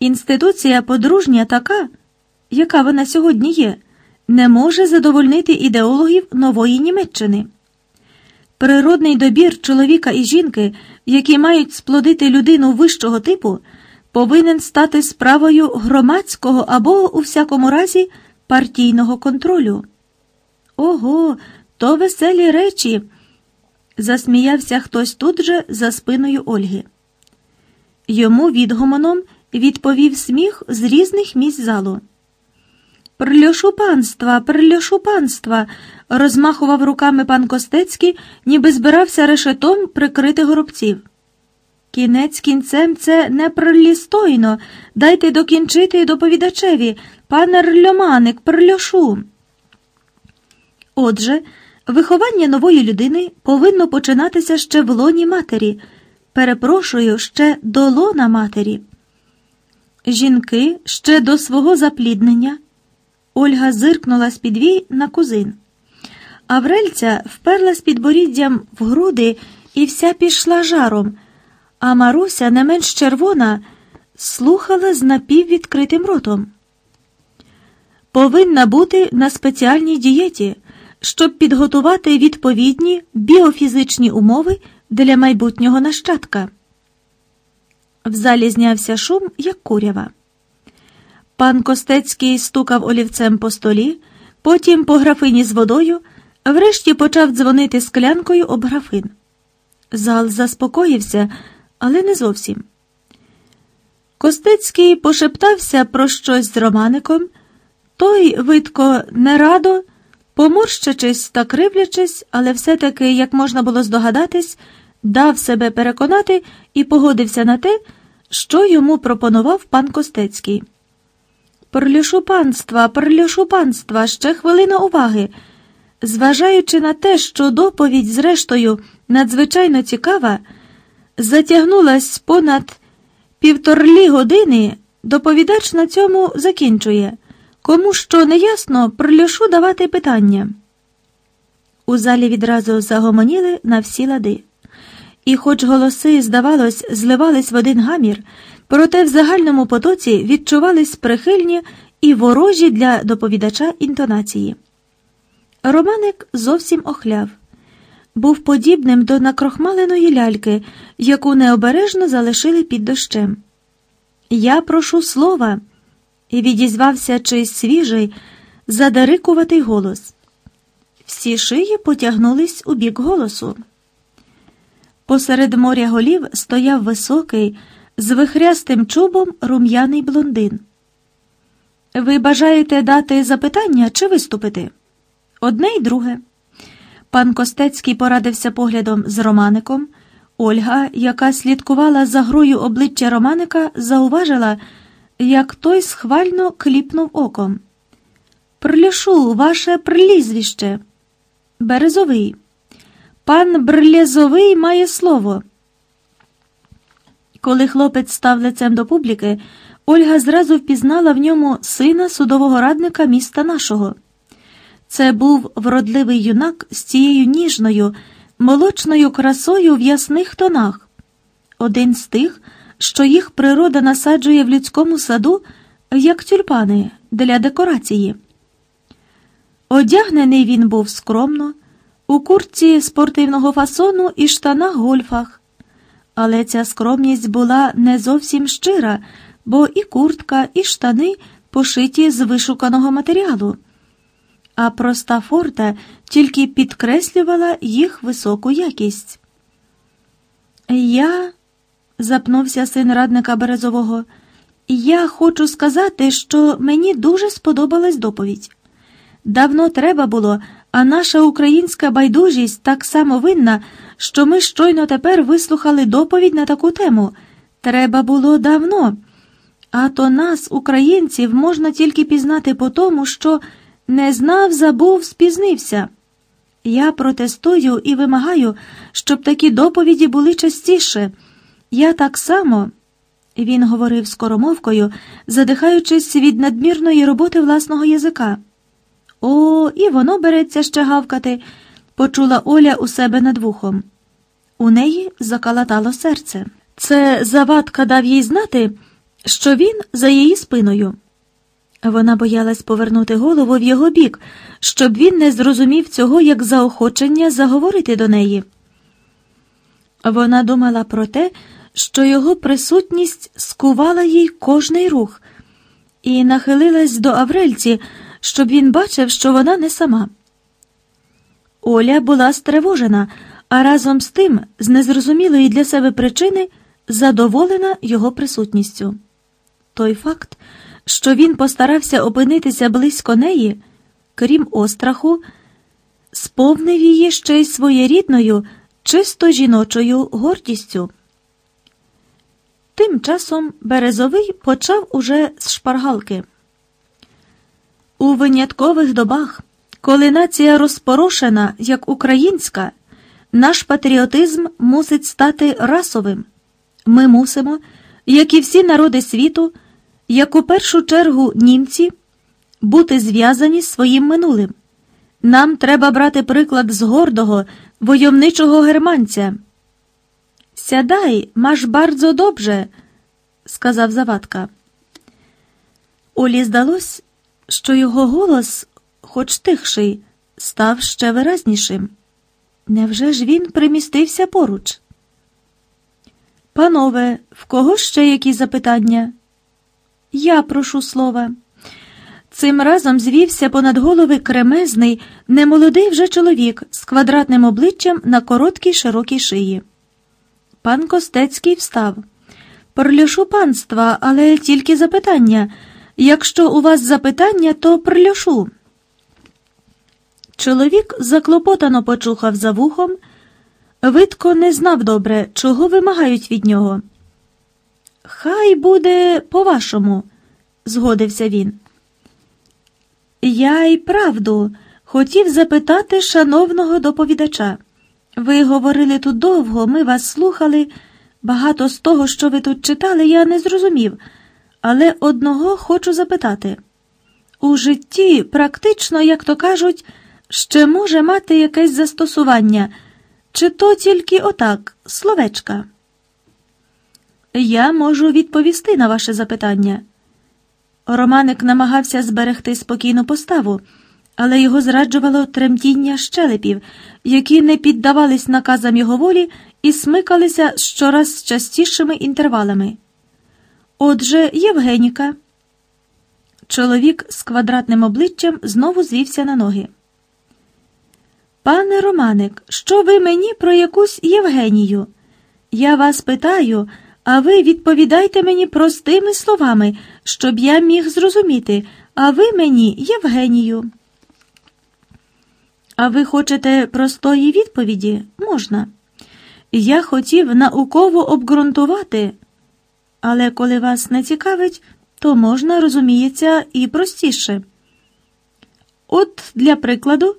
Інституція подружня така, яка вона сьогодні є, не може задовольнити ідеологів нової Німеччини. Природний добір чоловіка і жінки, які мають сплодити людину вищого типу, повинен стати справою громадського або, у всякому разі, партійного контролю. Ого, то веселі речі. засміявся хтось тут же за спиною Ольги. Йому відгомоном відповів сміх з різних місць залу. Прильошу панства, прильошу панства, розмахував руками пан Костецький, ніби збирався решетом прикрити горобців. Кінець кінцем це не прилістойно. Дайте докінчити доповідачеві, пане Рльоманик, прильошу. Отже, виховання нової людини повинно починатися ще в лоні матері. Перепрошую, ще до лона матері. Жінки ще до свого запліднення. Ольга зиркнула з підвій на кузин. Аврельця вперла з підборіддям в груди і вся пішла жаром, а Маруся, не менш червона, слухала з напіввідкритим ротом. Повинна бути на спеціальній дієті, щоб підготувати відповідні біофізичні умови для майбутнього нащадка. В залі знявся шум, як курява. Пан Костецький стукав олівцем по столі, потім по графині з водою, врешті почав дзвонити склянкою об графин. Зал заспокоївся, але не зовсім. Костецький пошептався про щось з Романиком, той, видко, нерадо, поморщачись та кривлячись, але все-таки, як можна було здогадатись, дав себе переконати і погодився на те, що йому пропонував пан Костецький. Перлюшу панства, перлюшу панства, ще хвилина уваги. Зважаючи на те, що доповідь, зрештою, надзвичайно цікава, затягнулась понад півторлі години, доповідач на цьому закінчує. Кому що не ясно, прилюшу давати питання. У залі відразу загомоніли на всі лади. І, хоч голоси, здавалось, зливались в один гамір, проте в загальному потоці відчувались прихильні і ворожі для доповідача інтонації. Романик зовсім охляв, був подібним до накрохмаленої ляльки, яку необережно залишили під дощем. Я прошу слова, і відізвався чийсь свіжий, задарикуватий голос. Всі шиї потягнулись у бік голосу. Посеред моря голів стояв високий, з вихрястим чубом рум'яний блондин. Ви бажаєте дати запитання чи виступити? Одне й друге. Пан Костецький порадився поглядом з Романиком. Ольга, яка слідкувала за грою обличчя Романика, зауважила, як той схвально кліпнув оком. Прляшу, ваше прилізвіще. Березовий. Пан Брлєзовий має слово. Коли хлопець став лицем до публіки, Ольга зразу впізнала в ньому сина судового радника міста нашого. Це був вродливий юнак з цією ніжною, молочною красою в ясних тонах, один з тих, що їх природа насаджує в людському саду, як тюльпани для декорації. Одягнений він був скромно, у куртці спортивного фасону і штанах гольфах. Але ця скромність була не зовсім щира, бо і куртка, і штани пошиті з вишуканого матеріалу, а проста форта тільки підкреслювала їх високу якість. Я, запнувся син радника Березового, я хочу сказати, що мені дуже сподобалась доповідь. Давно треба було, а наша українська байдужість так само винна, що ми щойно тепер вислухали доповідь на таку тему. Треба було давно. А то нас, українців, можна тільки пізнати по тому, що не знав, забув, спізнився. Я протестую і вимагаю, щоб такі доповіді були частіше. Я так само, він говорив скоромовкою, задихаючись від надмірної роботи власного язика. О, і воно береться ще гавкати, почула Оля у себе над вухом. У неї закалатало серце. Це завадка дав їй знати, що він за її спиною. Вона боялась повернути голову в його бік, щоб він не зрозумів цього як заохочення заговорити до неї. Вона думала про те, що його присутність скувала їй кожний рух, і нахилилась до Аврельці, щоб він бачив, що вона не сама. Оля була стривожена, а разом з тим, з незрозумілої для себе причини, задоволена його присутністю. Той факт, що він постарався опинитися близько неї, крім остраху, сповнив її ще й своєрідною, чисто жіночою гордістю. Тим часом Березовий почав уже з шпаргалки. У виняткових добах, коли нація розпорошена, як українська, наш патріотизм мусить стати расовим. Ми мусимо, як і всі народи світу, як у першу чергу німці, бути зв'язані з своїм минулим. Нам треба брати приклад з гордого, войовничого германця. Сядай, маш bardzo добре, сказав Завадка. Олі здалось, що його голос, хоч тихший, став ще виразнішим. Невже ж він примістився поруч? Панове, в кого ще які запитання? Я прошу слова. Цим разом звівся понад голови кремезний, немолодий вже чоловік з квадратним обличчям на короткій широкій шиї. Пан Костецький встав. Прольошу панства, але тільки запитання. Якщо у вас запитання, то прольошу. Чоловік заклопотано почухав за вухом. Видко не знав добре, чого вимагають від нього. Хай буде по-вашому, згодився він. Я й правду хотів запитати шановного доповідача. Ви говорили тут довго, ми вас слухали. Багато з того, що ви тут читали, я не зрозумів, але одного хочу запитати. У житті, практично, як то кажуть, ще може мати якесь застосування, чи то тільки отак, словечка. Я можу відповісти на ваше запитання. Романик намагався зберегти спокійну поставу, але його зраджувало тремтіння щелепів, які не піддавались наказам його волі і смикалися щораз частішими інтервалами. Отже, Євгеніка. Чоловік з квадратним обличчям знову звівся на ноги. Пане Романик, що ви мені про якусь Євгенію? Я вас питаю, а ви відповідайте мені простими словами, щоб я міг зрозуміти, а ви мені Євгенію. А ви хочете простої відповіді? Можна. Я хотів науково обґрунтувати, але коли вас не цікавить, то можна, розуміється, і простіше. От, для прикладу,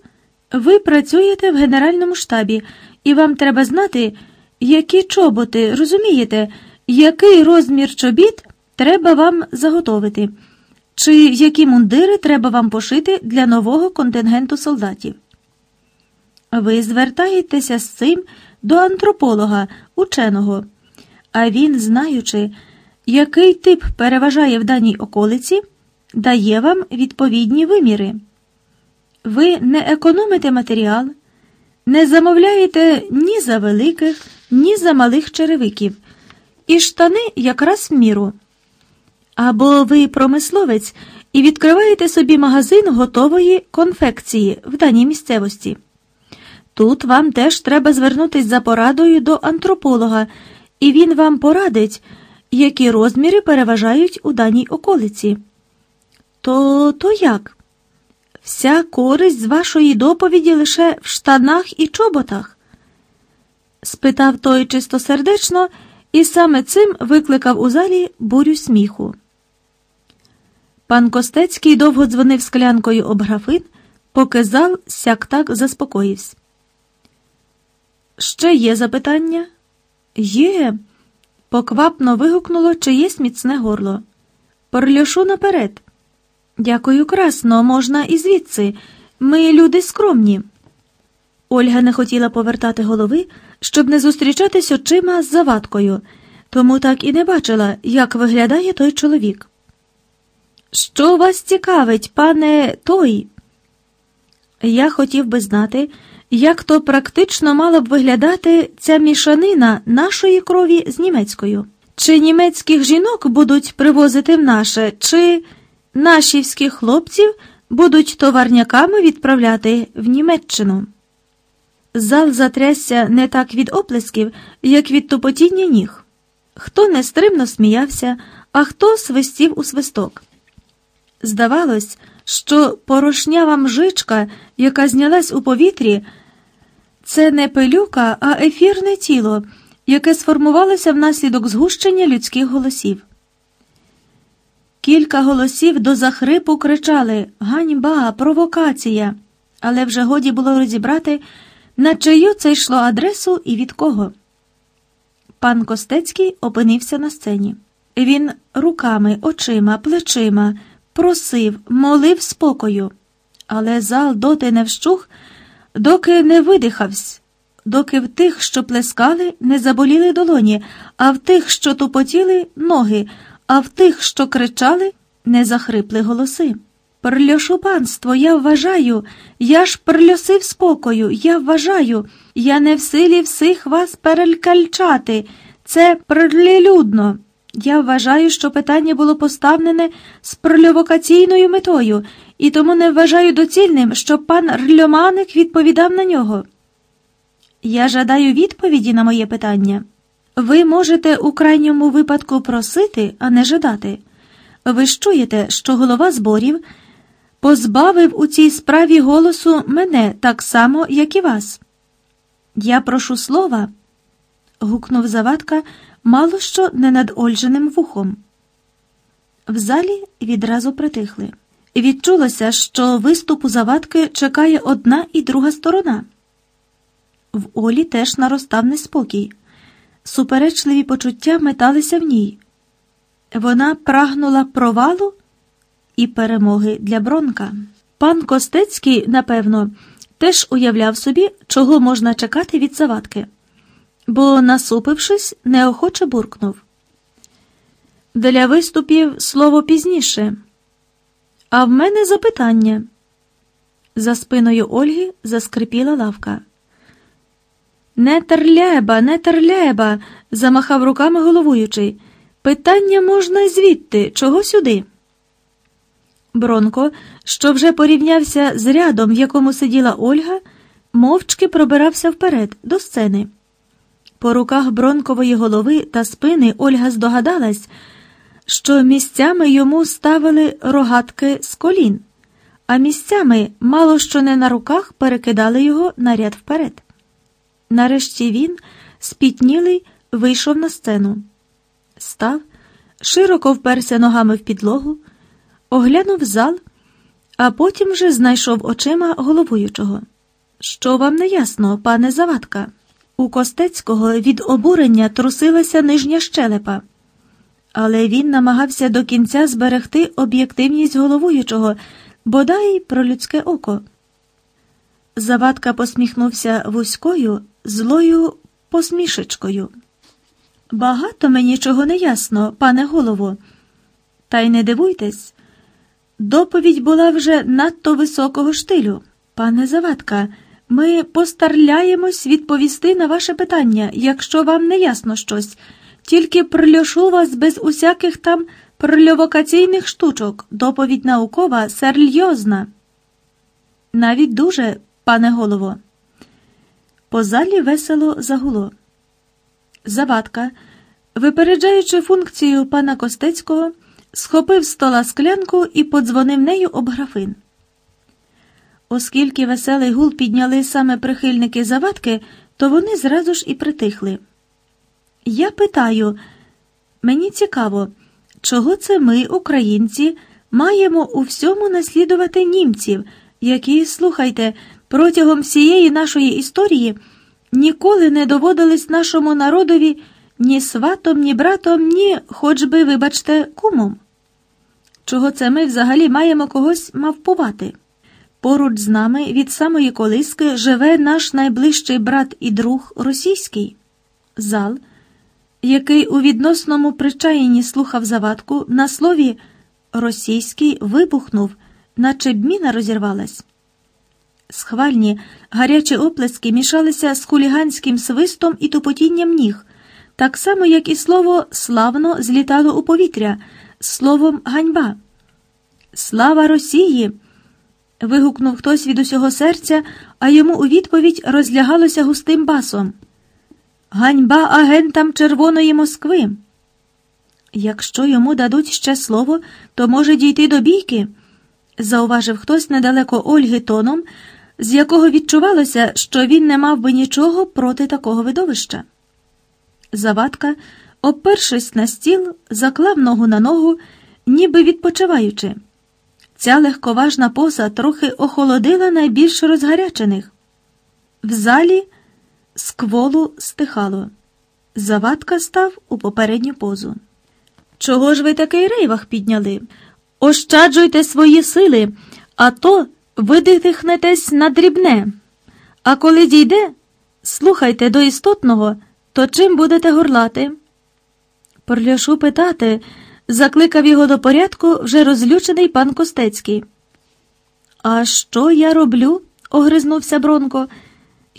ви працюєте в Генеральному штабі, і вам треба знати, які чоботи, розумієте, який розмір чобіт треба вам заготовити, чи які мундири треба вам пошити для нового контингенту солдатів. Ви звертаєтеся з цим до антрополога, ученого, а він, знаючи, який тип переважає в даній околиці, дає вам відповідні виміри. Ви не економите матеріал, не замовляєте ні за великих, ні за малих черевиків, і штани якраз в міру. Або ви промисловець і відкриваєте собі магазин готової конфекції в даній місцевості. Тут вам теж треба звернутися за порадою до антрополога, і він вам порадить, які розміри переважають у даній околиці. То то як? Вся користь з вашої доповіді лише в штанах і чоботах? спитав той чистосердечно і саме цим викликав у залі бурю сміху. Пан Костецький довго дзвонив склянкою об графин, поки зал сяк так заспокоївся. Ще є запитання? Є. Поквапно вигукнуло чиєсь міцне горло. Порльошу наперед. Дякую, красно, можна і звідси. Ми люди скромні. Ольга не хотіла повертати голови, щоб не зустрічатись очима з завадкою. тому так і не бачила, як виглядає той чоловік. Що вас цікавить, пане той? Я хотів би знати, як то практично мала б виглядати ця мішанина нашої крові з німецькою. Чи німецьких жінок будуть привозити в наше, чи нашівських хлопців будуть товарняками відправляти в Німеччину? Зал затрясся не так від оплесків, як від тупотіння ніг. Хто нестримно сміявся, а хто свистів у свисток. Здавалось, що порошнява мжичка, яка знялась у повітрі, це не пилюка, а ефірне тіло, яке сформувалося внаслідок згущення людських голосів. Кілька голосів до захрипу кричали Ганьба, провокація, але вже годі було розібрати, на чию це йшло адресу і від кого. Пан Костецький опинився на сцені. Він руками, очима, плечима просив, молив спокою, але зал доти не вщух, доки не видихався, доки в тих, що плескали, не заболіли долоні, а в тих, що тупотіли ноги, а в тих, що кричали, не захрипли голоси. Прльошу панство, я вважаю, я ж прльосив спокою, я вважаю, я не в силі всіх вас перелькальчати. Це прилюдно. Я вважаю, що питання було поставлене з прольовокаційною метою, і тому не вважаю доцільним, щоб пан Рльоманик відповідав на нього. Я жадаю відповіді на моє питання. Ви можете у крайньому випадку просити, а не жадати. Ви ж чуєте, що голова зборів позбавив у цій справі голосу мене так само, як і вас. Я прошу слова, гукнув Завадка мало що не над Ольженим вухом. В залі відразу притихли. Відчулося, що виступу завадки чекає одна і друга сторона. В Олі теж наростав неспокій. Суперечливі почуття металися в ній. Вона прагнула провалу і перемоги для Бронка. Пан Костецький, напевно, теж уявляв собі, чого можна чекати від завадки бо, насупившись, неохоче буркнув. Для виступів слово пізніше. А в мене запитання. За спиною Ольги заскрипіла лавка. Не терляба, не терляба, замахав руками головуючий. Питання можна звідти, чого сюди. Бронко, що вже порівнявся з рядом, в якому сиділа Ольга, мовчки пробирався вперед до сцени. По руках бронкової голови та спини Ольга здогадалась, що місцями йому ставили рогатки з колін, а місцями мало що не на руках перекидали його на ряд вперед. Нарешті він, спітнілий, вийшов на сцену, став, широко вперся ногами в підлогу, оглянув зал, а потім вже знайшов очима головуючого. Що вам не ясно, пане Завадка? У Костецького від обурення трусилася нижня щелепа, але він намагався до кінця зберегти об'єктивність головуючого, бодай про людське око. Завадка посміхнувся вузькою, злою посмішечкою. Багато мені чого не ясно, пане голово. Та й не дивуйтесь. Доповідь була вже надто високого штилю. Пане Завадка. Ми постарляємось відповісти на ваше питання, якщо вам не ясно щось, тільки прильошу вас без усяких там прильовокаційних штучок, доповідь наукова серйозна. Навіть дуже, пане голово. По залі весело загуло. Завадка, випереджаючи функцію пана Костецького, схопив стола склянку і подзвонив нею об графин. Оскільки веселий гул підняли саме прихильники завадки, то вони зразу ж і притихли. Я питаю, мені цікаво, чого це ми, українці, маємо у всьому наслідувати німців, які, слухайте, протягом всієї нашої історії ніколи не доводились нашому народові ні сватом, ні братом, ні, хоч би, вибачте, кумом. Чого це ми взагалі маємо когось мавпувати? Поруч з нами від самої колиски живе наш найближчий брат і друг російський. Зал, який у відносному причаєнні слухав завадку, на слові російський вибухнув, наче б розірвалась. Схвальні, гарячі оплески мішалися з хуліганським свистом і тупотінням ніг, так само, як і слово славно злітало у повітря, словом ганьба. Слава Росії! вигукнув хтось від усього серця, а йому у відповідь розлягалося густим басом. Ганьба агентам Червоної Москви. Якщо йому дадуть ще слово, то може дійти до бійки, зауважив хтось недалеко Ольги тоном, з якого відчувалося, що він не мав би нічого проти такого видовища. Завадка, опершись на стіл, заклав ногу на ногу, ніби відпочиваючи. Ця легковажна поза трохи охолодила найбільш розгарячених. В залі скволу стихало. Завадка став у попередню позу. Чого ж ви такий рейвах підняли? Ощаджуйте свої сили, а то видихнетесь на дрібне. А коли дійде, слухайте до істотного, то чим будете горлати? Порляшу питати, закликав його до порядку вже розлючений пан Костецький. А що я роблю? огризнувся Бронко.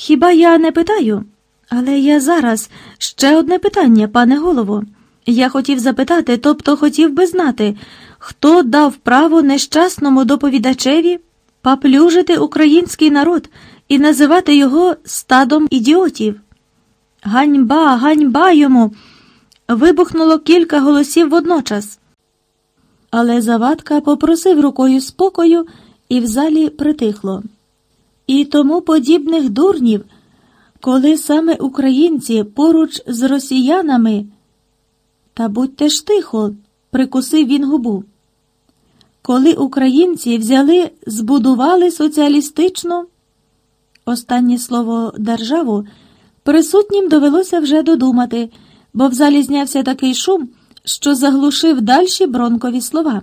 Хіба я не питаю? Але я зараз ще одне питання, пане голово. Я хотів запитати, тобто хотів би знати, хто дав право нещасному доповідачеві поплюжити український народ і називати його стадом ідіотів. Ганьба, ганьба йому. Вибухнуло кілька голосів водночас. Але Завадка попросив рукою спокою, і в залі притихло. І тому подібних дурнів, коли саме українці поруч з росіянами. Та будьте ж тихо, прикусив він губу. Коли українці взяли, збудували соціалістичну останнє слово державу, присутнім довелося вже додумати, бо в залі знявся такий шум, що заглушив дальші бронкові слова.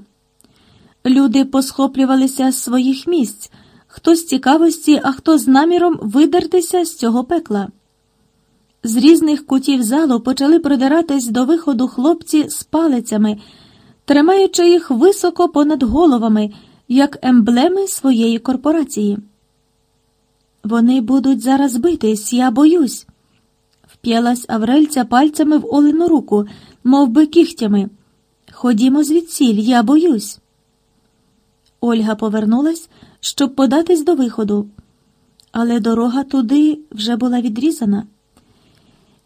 Люди посхоплювалися з своїх місць, хто з цікавості, а хто з наміром видертися з цього пекла. З різних кутів залу почали придиратись до виходу хлопці з палицями, тримаючи їх високо понад головами, як емблеми своєї корпорації. Вони будуть зараз битись, я боюсь. Вп'ялась Аврельця пальцями в Олену руку, мов би кігтями. Ходімо звідсіль, я боюсь. Ольга повернулась, щоб податись до виходу, але дорога туди вже була відрізана.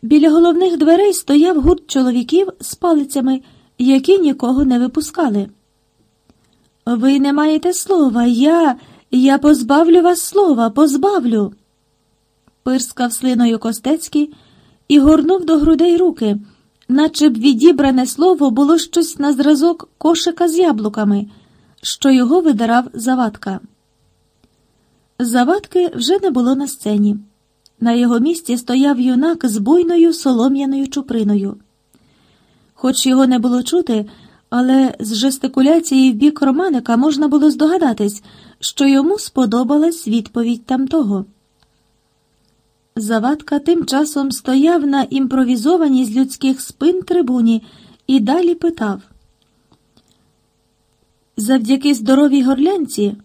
Біля головних дверей стояв гурт чоловіків з палицями, які нікого не випускали. Ви не маєте слова, я, я позбавлю вас слова, позбавлю. Пирскав слиною Костецький і горнув до грудей руки, наче б відібране слово було щось на зразок кошика з яблуками, що його видирав завадка. Завадки вже не було на сцені. На його місці стояв юнак з буйною солом'яною чуприною. Хоч його не було чути, але з жестикуляції в бік Романика можна було здогадатись, що йому сподобалась відповідь тамтого. Завадка тим часом стояв на імпровізованій з людських спин трибуні і далі питав. Завдяки здоровій горлянці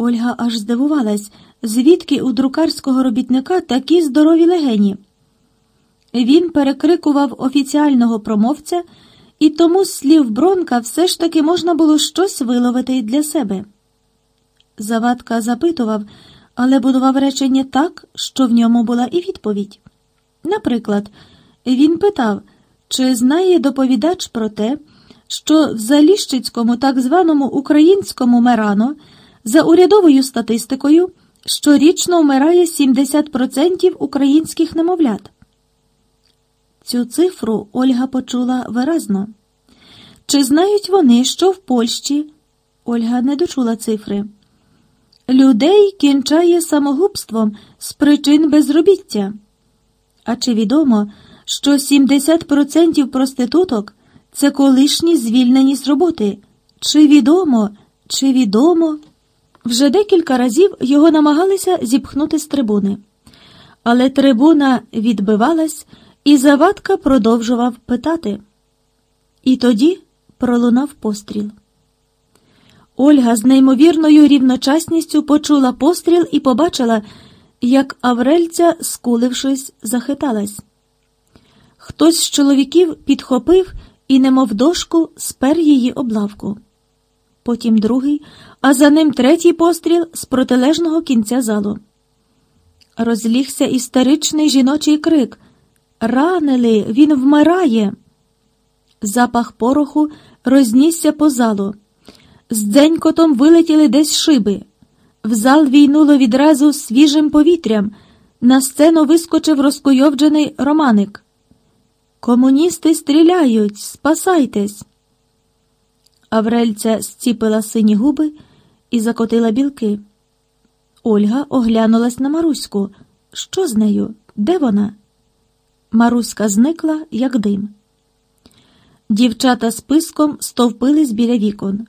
Ольга аж здивувалась звідки у друкарського робітника такі здорові легені. Він перекрикував офіціального промовця, і тому з слів Бронка все ж таки можна було щось виловити для себе. Завадка запитував, але будував речення так, що в ньому була і відповідь. Наприклад, він питав, чи знає доповідач про те, що в Заліщицькому так званому українському мерано за урядовою статистикою щорічно вмирає 70% українських немовлят. Цю цифру Ольга почула виразно. Чи знають вони, що в Польщі Ольга не дочула цифри? Людей кінчає самогубством з причин безробіття. А чи відомо, що 70% проституток це колишні звільнені з роботи? Чи відомо, чи відомо? Вже декілька разів його намагалися зіпхнути з трибуни, але трибуна відбивалась і Завадка продовжував питати. І тоді пролунав постріл. Ольга з неймовірною рівночасністю почула постріл і побачила, як Аврельця, скулившись, захиталась. Хтось з чоловіків підхопив і, немов дошку, спер її облавку. Потім другий, а за ним третій постріл з протилежного кінця залу. Розлігся істеричний жіночий крик Ранили, він вмирає. Запах пороху рознісся по залу. З дзенькотом вилетіли десь шиби. В зал війнуло відразу свіжим повітрям. На сцену вискочив розкойовджений романик. Комуністи стріляють, спасайтесь. Аврельця зціпила сині губи і закотила білки. Ольга оглянулась на Маруську. Що з нею? Де вона? Маруська зникла, як дим. Дівчата з писком стовпились біля вікон.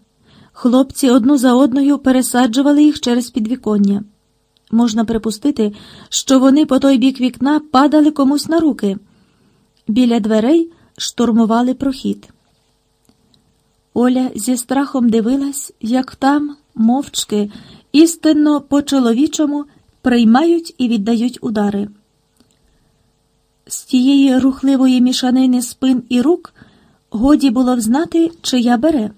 Хлопці одну за одною пересаджували їх через підвіконня. Можна припустити, що вони по той бік вікна падали комусь на руки. Біля дверей штурмували прохід. Оля зі страхом дивилась, як там, мовчки, істинно по чоловічому приймають і віддають удари. З тієї рухливої мішанини спин і рук годі було взнати, чия бере.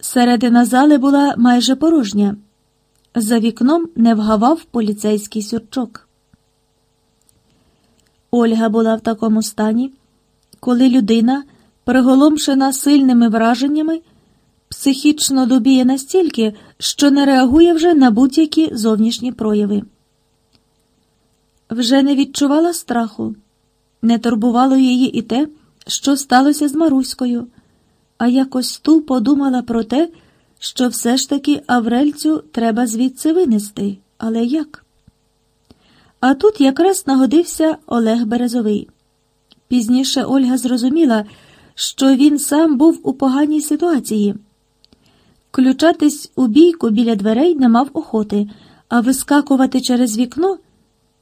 Середина зали була майже порожня. За вікном не вгавав поліцейський сюрчок. Ольга була в такому стані, коли людина, приголомшена сильними враженнями, психічно добіє настільки, що не реагує вже на будь-які зовнішні прояви. Вже не відчувала страху, не турбувало її і те, що сталося з Маруською а якось ту подумала про те, що все ж таки Аврельцю треба звідси винести. Але як? А тут якраз нагодився Олег Березовий. Пізніше Ольга зрозуміла, що він сам був у поганій ситуації. Включатись у бійку біля дверей не мав охоти, а вискакувати через вікно,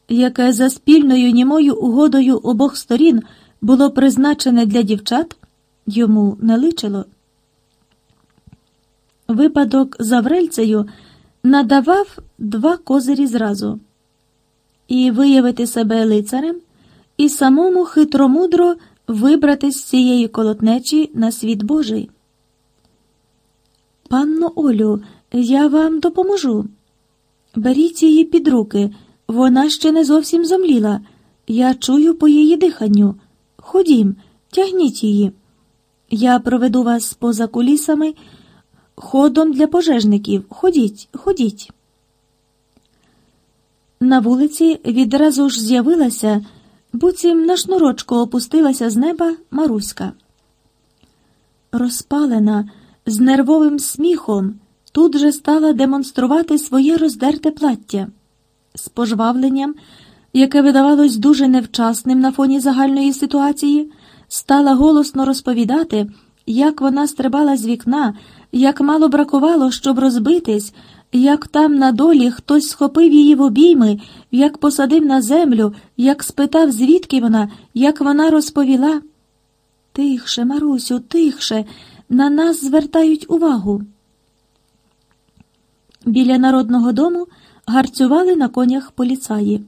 яке за спільною німою угодою обох сторін було призначене для дівчат йому не личило. Випадок з Аврельцею надавав два козирі зразу і виявити себе лицарем, і самому хитромудро вибрати з цієї колотнечі на світ Божий. Панно Олю, я вам допоможу. Беріть її під руки, вона ще не зовсім зомліла. Я чую по її диханню. Ходім, тягніть її. Я проведу вас поза кулісами ходом для пожежників. Ходіть, ходіть. На вулиці відразу ж з'явилася, буцім на шнурочку опустилася з неба Маруська. Розпалена, з нервовим сміхом, тут же стала демонструвати своє роздерте плаття з пожвавленням, яке видавалось дуже невчасним на фоні загальної ситуації стала голосно розповідати, як вона стрибала з вікна, як мало бракувало, щоб розбитись, як там на долі хтось схопив її в обійми, як посадив на землю, як спитав, звідки вона, як вона розповіла. Тихше, Марусю, тихше, на нас звертають увагу. Біля народного дому гарцювали на конях поліцаї.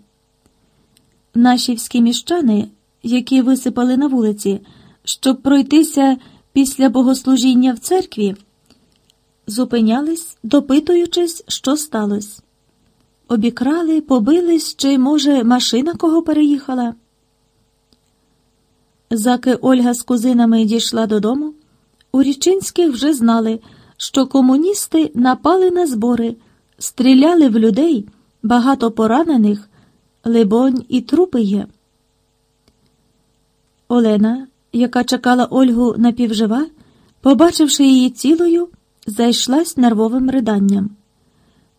Нашівські міщани які висипали на вулиці, щоб пройтися після богослужіння в церкві, зупинялись, допитуючись, що сталося. Обікрали, побились, чи, може, машина кого переїхала. Заки Ольга з кузинами дійшла додому, у Річинських вже знали, що комуністи напали на збори, стріляли в людей, багато поранених, либонь, і трупи є. Олена, яка чекала Ольгу напівжива, побачивши її цілою, зайшлась нервовим риданням.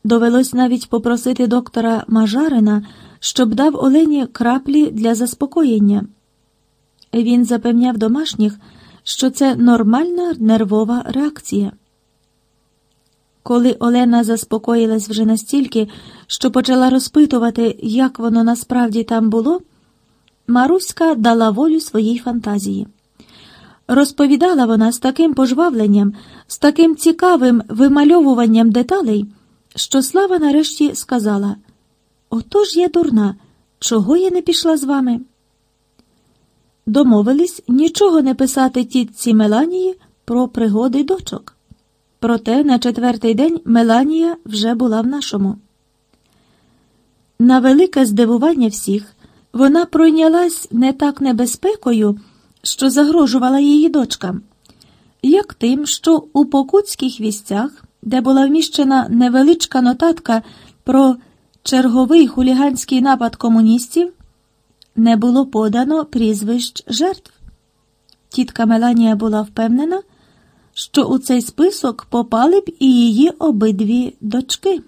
Довелось навіть попросити доктора Мажарина, щоб дав Олені краплі для заспокоєння. Він запевняв домашніх, що це нормальна нервова реакція. Коли Олена заспокоїлась вже настільки, що почала розпитувати, як воно насправді там було. Маруська дала волю своїй фантазії. Розповідала вона з таким пожвавленням, з таким цікавим вимальовуванням деталей, що Слава нарешті сказала: Отож я дурна, чого я не пішла з вами? Домовились нічого не писати тітці Меланії про пригоди дочок. Проте на четвертий день Меланія вже була в нашому. На велике здивування всіх вона пройнялась не так небезпекою, що загрожувала її дочкам, як тим, що у покутських вістях, де була вміщена невеличка нотатка про черговий хуліганський напад комуністів, не було подано прізвищ жертв. Тітка Меланія була впевнена, що у цей список попали б і її обидві дочки.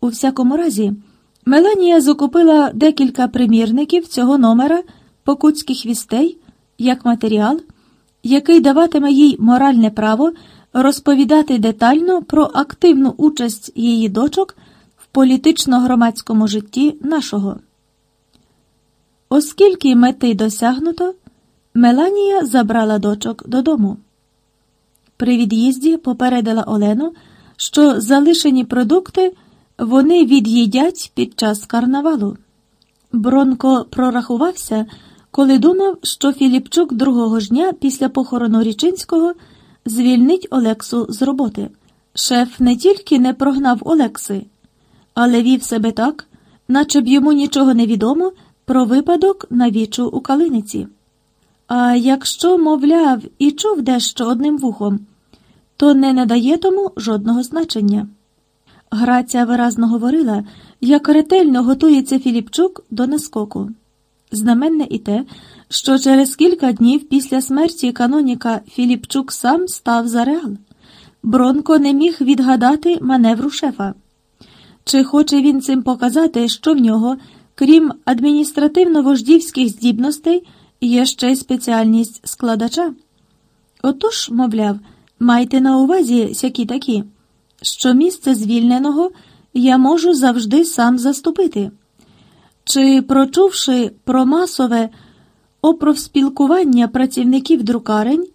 У всякому разі, Меланія закупила декілька примірників цього номера покутських вістей як матеріал, який даватиме їй моральне право розповідати детально про активну участь її дочок в політично-громадському житті нашого. Оскільки мети досягнуто, Меланія забрала дочок додому. При від'їзді попередила Олену, що залишені продукти вони від'їдять під час карнавалу. Бронко прорахувався, коли думав, що Філіпчук другого ж дня після похорону Річинського звільнить Олексу з роботи. Шеф не тільки не прогнав Олекси, але вів себе так, наче б йому нічого не відомо про випадок на вічу у Калиниці. А якщо, мовляв, і чув дещо одним вухом, то не надає тому жодного значення. Граця виразно говорила, як ретельно готується Філіпчук до наскоку. Знаменне і те, що через кілька днів після смерті каноніка Філіпчук сам став за реал. Бронко не міг відгадати маневру шефа. Чи хоче він цим показати, що в нього, крім адміністративно-вождівських здібностей, є ще й спеціальність складача? Отож, мовляв, майте на увазі сякі такі що місце звільненого я можу завжди сам заступити. Чи, прочувши про масове опровспілкування працівників друкарень,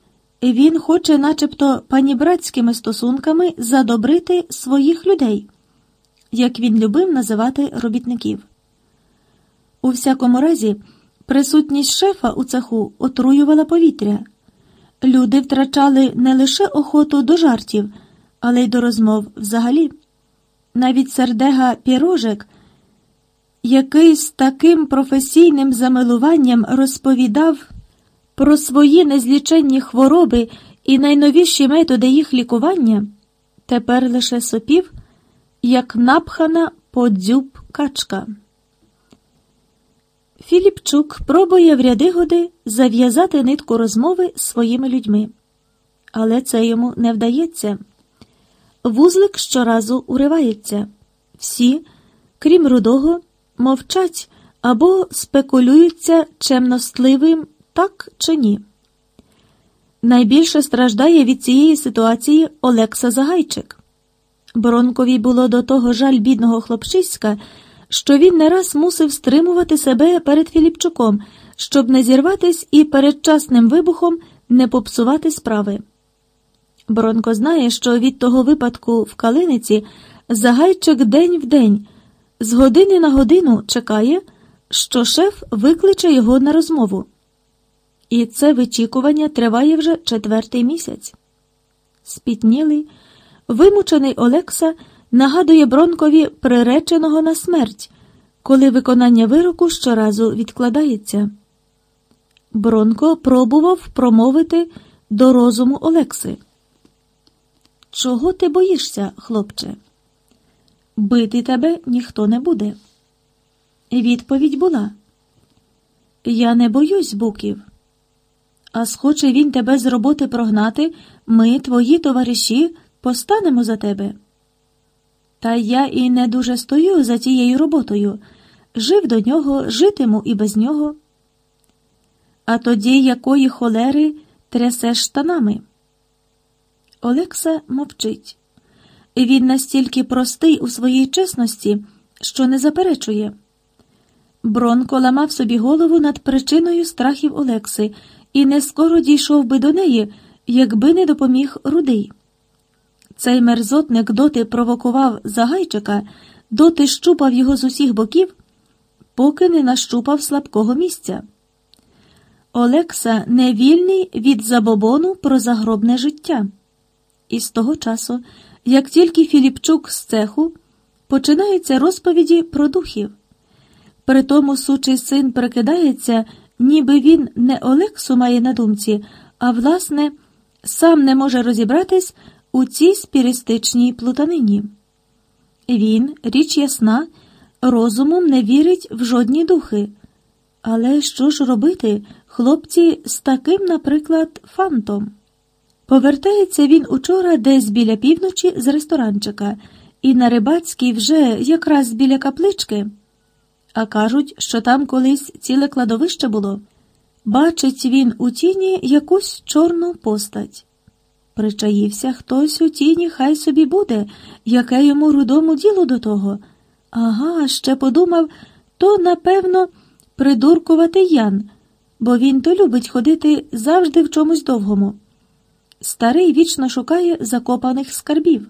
він хоче, начебто, панібратськими стосунками задобрити своїх людей, як він любив називати робітників. У всякому разі, присутність шефа у цеху отруювала повітря. Люди втрачали не лише охоту до жартів але й до розмов взагалі. Навіть сердега Пірожек, який з таким професійним замилуванням розповідав про свої незліченні хвороби і найновіші методи їх лікування, тепер лише сопів, як напхана по дзюб качка. Філіпчук пробує в ряди годи зав'язати нитку розмови з своїми людьми, але це йому не вдається. Вузлик щоразу уривається. Всі, крім рудого, мовчать або спекулюються чемностливим так чи ні. Найбільше страждає від цієї ситуації Олекса Загайчик. Бронкові було до того жаль бідного хлопчиська, що він не раз мусив стримувати себе перед Філіпчуком, щоб не зірватись і передчасним вибухом не попсувати справи. Бронко знає, що від того випадку в Калиниці загайчик день в день, з години на годину чекає, що шеф викличе його на розмову. І це вичікування триває вже четвертий місяць. Спітнілий, вимучений Олекса нагадує Бронкові приреченого на смерть, коли виконання вироку щоразу відкладається. Бронко пробував промовити до розуму Олекси. Чого ти боїшся, хлопче? Бити тебе ніхто не буде. Відповідь була Я не боюсь буків. А схоче він тебе з роботи прогнати, ми, твої товариші, постанемо за тебе. Та я і не дуже стою за тією роботою. Жив до нього, житиму і без нього. А тоді якої холери трясеш штанами? Олекса мовчить. Він настільки простий у своїй чесності, що не заперечує. Бронко ламав собі голову над причиною страхів Олекси і не скоро дійшов би до неї, якби не допоміг рудий. Цей мерзотник доти провокував Загайчика, доти щупав його з усіх боків, поки не нащупав слабкого місця. Олекса не вільний від забобону про загробне життя. І з того часу, як тільки Філіпчук з цеху, починаються розповіді про духів. Притому сучий син прикидається, ніби він не Олексу має на думці, а власне сам не може розібратись у цій спірістичній плутанині. Він, річ ясна, розумом не вірить в жодні духи. Але що ж робити, хлопці, з таким, наприклад, фантом? Повертається він учора десь біля півночі з ресторанчика, і на рибацькій вже якраз біля каплички. А кажуть, що там колись ціле кладовище було. Бачить він у тіні якусь чорну постать. Причаївся хтось у тіні, хай собі буде, яке йому рудому діло до того. Ага, ще подумав, то, напевно, придуркувати Ян, бо він то любить ходити завжди в чомусь довгому. Старий вічно шукає закопаних скарбів.